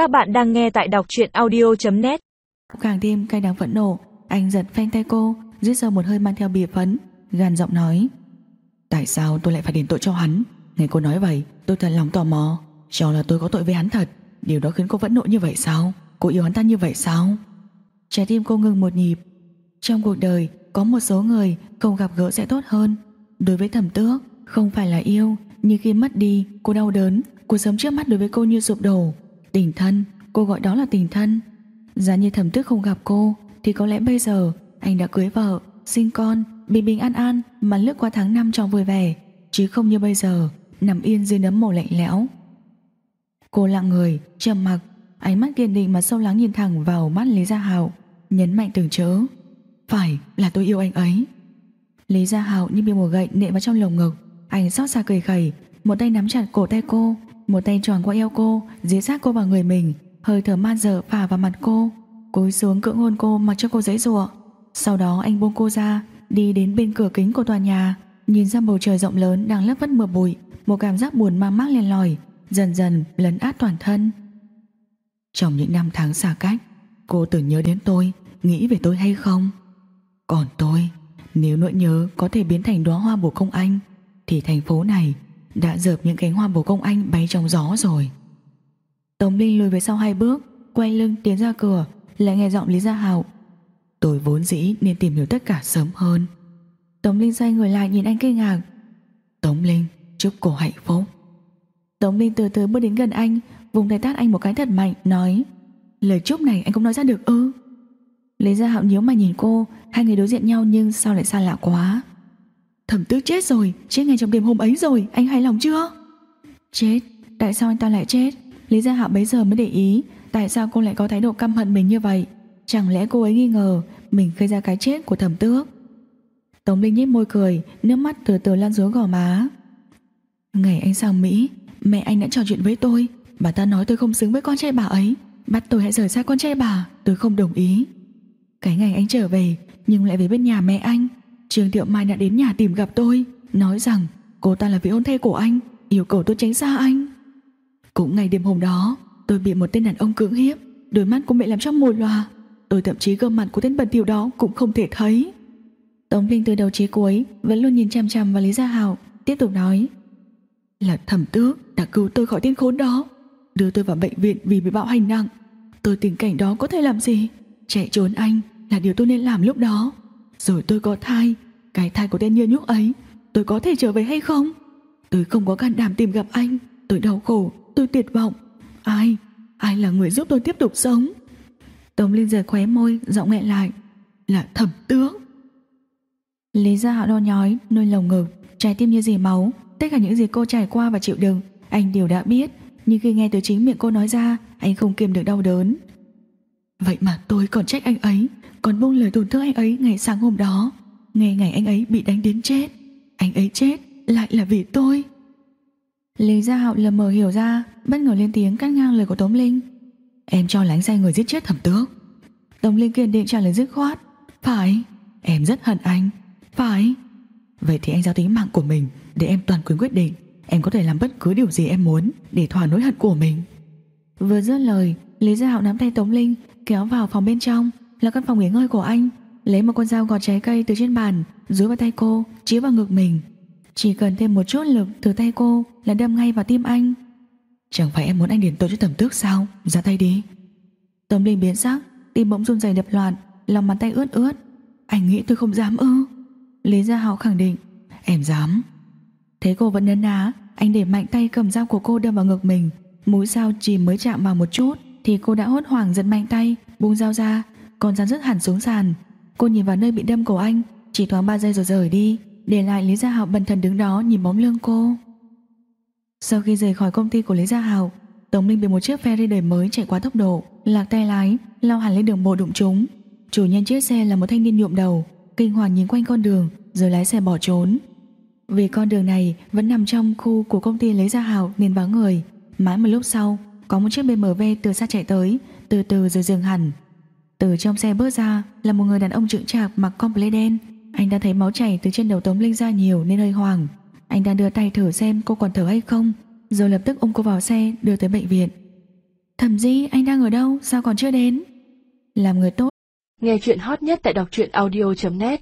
Các bạn đang nghe tại đọc truyện audio.net Càng thêm cay đắng phẫn nộ, Anh giật phanh tay cô, Rít ra một hơi mang theo bìa phấn Gàn giọng nói. Tại sao tôi lại phải đền tội cho hắn? Nghe cô nói vậy, tôi thật lòng tò mò. Cho là tôi có tội với hắn thật, Điều đó khiến cô vẫn nộ như vậy sao? Cô yêu hắn ta như vậy sao? Trái tim cô ngừng một nhịp. Trong cuộc đời, có một số người Không gặp gỡ sẽ tốt hơn. Đối với thẩm tước, không phải là yêu, Nhưng khi mất đi, cô đau đớn. Cuộc sống trước mắt đối với cô như sụp đổ. Tình thân cô gọi đó là tình thân. Giá như thẩm tức không gặp cô Thì có lẽ bây giờ anh đã cưới vợ Sinh con, bình bình an an Mà lướt qua tháng năm trong vui vẻ Chứ không như bây giờ Nằm yên dưới nấm mồ lạnh lẽo. Cô lặng người, trầm mặc Ánh mắt kiên định mà sâu lắng nhìn thẳng vào mắt Lý Gia Hạo Nhấn mạnh từng chớ. Phải là tôi yêu anh ấy. Lý Gia Hạo như bị một gậy nện vào trong lồng ngực Anh xót xa cười khẩy Một tay nắm chặt cổ tay cô một tay tròn qua eo cô Dí sát cô vào người mình, Hơi thở man dở phả vào mặt cô, Cúi xuống cưỡng hôn cô mặc cho cô dễ dụa Sau đó anh buông cô ra, Đi đến bên cửa kính của tòa nhà, Nhìn ra bầu trời rộng lớn đang lấp vất mưa bụi, Một cảm giác buồn mang mát lên lỏi, Dần dần lấn át toàn thân. Trong những năm tháng xa cách, Cô từng nhớ đến tôi, Nghĩ về tôi hay không? Còn tôi, Nếu nỗi nhớ có thể biến thành đóa hoa bồ công anh, Thì thành phố này đã dợp những cánh hoa bồ công anh bay trong gió rồi. Tống Linh lùi về sau hai bước, Quay lưng tiến ra cửa, Lại nghe giọng Lý Gia Hạo. Tôi vốn dĩ nên tìm hiểu tất cả sớm hơn. Tống Linh xoay người lại nhìn anh kinh ngạc. Tống Linh, chúc cô hạnh phúc. Tống Linh từ từ bước đến gần anh, Vùng tay tát anh một cái thật mạnh, Nói, Lời chúc này anh cũng nói ra được ư? Lý Gia Hạo nhíu mà nhìn cô, Hai người đối diện nhau nhưng sao lại xa lạ quá. Thẩm tước chết rồi, Chết ngay trong đêm hôm ấy rồi, Anh hài lòng chưa? Chết, Tại sao anh ta lại chết? Lý Gia Hạo bấy giờ mới để ý, Tại sao cô lại có thái độ căm hận mình như vậy? Chẳng lẽ cô ấy nghi ngờ Mình gây ra cái chết của thẩm tước? Tống Linh nhếch môi cười, Nước mắt từ từ lan xuống gò má. Ngày anh sang Mỹ, Mẹ anh đã trò chuyện với tôi. Bà ta nói tôi không xứng với con trai bà ấy. Bắt tôi hãy rời xa con trai bà, Tôi không đồng ý. Cái ngày anh trở về, Nhưng lại về bên nhà mẹ anh. Trương Thiệu Mai đã đến nhà tìm gặp tôi Nói rằng cô ta là vị hôn thê của anh Yêu cầu tôi tránh xa anh. Cũng ngày đêm hôm đó Tôi bị một tên đàn ông cưỡng hiếp Đôi mắt cũng bị làm cho mù loà. Tôi thậm chí gương mặt của tên bẩn thỉu đó cũng không thể thấy. Tống Linh từ đầu chí cuối Vẫn luôn nhìn chằm chằm vào Lý Gia hào, Tiếp tục nói Là thẩm tước đã cứu tôi khỏi tên khốn đó Đưa tôi vào bệnh viện vì bị bạo hành nặng. Tôi tình cảnh đó có thể làm gì? Chạy trốn anh là điều tôi nên làm lúc đó. Rồi tôi có thai Cái thai của tên nhiên nhúc ấy Tôi có thể trở về hay không? Tôi không có can đảm tìm gặp anh Tôi đau khổ, tôi tuyệt vọng. Ai, ai là người giúp tôi tiếp tục sống? Tống Linh giật khóe môi Giọng nghẹn lại Là thẩm tướng. Lý ra họ đo nhói, nơi lồng ngực Trái tim như dì máu Tất cả những gì cô trải qua và chịu đựng Anh đều đã biết. Nhưng khi nghe từ chính miệng cô nói ra Anh không kiềm được đau đớn. Vậy mà tôi còn trách anh ấy. Còn buông lời tổn thương anh ấy ngày sáng hôm đó. Ngày ngày anh ấy bị đánh đến chết. Anh ấy chết lại là vì tôi. Lý Gia Hạo lờ mờ hiểu ra, Bất ngờ lên tiếng cắt ngang lời của Tống Linh. Em cho lánh danh người giết chết thẩm tước. Tống Linh kiên định trả lời dứt khoát. Phải, Em rất hận anh. Phải. Vậy thì anh giao tính mạng của mình Để em toàn quyền quyết định. Em có thể làm bất cứ điều gì em muốn Để thỏa nỗi hận của mình. Vừa dứt lời, Lý Gia Hạo nắm tay Tống Linh, Kéo vào phòng bên trong. Là căn phòng nghỉ ngơi của anh. Lấy một con dao gọt trái cây từ trên bàn dưới vào tay cô, Chĩa vào ngực mình. Chỉ cần thêm một chút lực từ tay cô Là đâm ngay vào tim anh. Chẳng phải em muốn anh điền tội cho thẩm tước sao? Ra tay đi. Tâm Linh biến sắc, Tim bỗng run rẩy đập loạn, Lòng bàn tay ướt ướt. Anh nghĩ tôi không dám ư? Lý Gia hào khẳng định, Em dám. Thế cô vẫn nấn ná, Anh để mạnh tay cầm dao của cô đâm vào ngực mình. Mũi dao chỉ mới chạm vào một chút Thì cô đã hốt hoảng giật mạnh tay, Buông dao ra còn dám rớt hẳn xuống sàn. Cô nhìn vào nơi bị đâm cổ anh, Chỉ thoáng 3 giây rồi rời đi, Để lại Lý Gia Hạo bần thần đứng đó nhìn bóng lưng cô. Sau khi rời khỏi công ty của Lý Gia Hạo, Tống Linh bị một chiếc ferry đời mới chạy quá tốc độ, Lạc tay lái, Lao hẳn lên đường bộ đụng chúng Chủ nhân chiếc xe là một thanh niên nhuộm đầu, Kinh hoàng nhìn quanh con đường, Rồi lái xe bỏ trốn. Vì con đường này vẫn nằm trong khu của công ty Lý Gia Hạo nên vắng người. Mãi một lúc sau, Có một chiếc BMW từ xa chạy tới, Từ từ rồi dừng hẳn. Từ trong xe bước ra là một người đàn ông trượng trạc mặc complet đen. Anh đã thấy máu chảy từ trên đầu Tống Linh ra nhiều nên hơi hoảng. Anh đang đưa tay thử xem cô còn thở hay không, Rồi lập tức ôm cô vào xe đưa tới bệnh viện. Thẩm Di, anh đang ở đâu? Sao còn chưa đến? Làm người tốt. Nghe chuyện hot nhất tại đọc truyện audio.net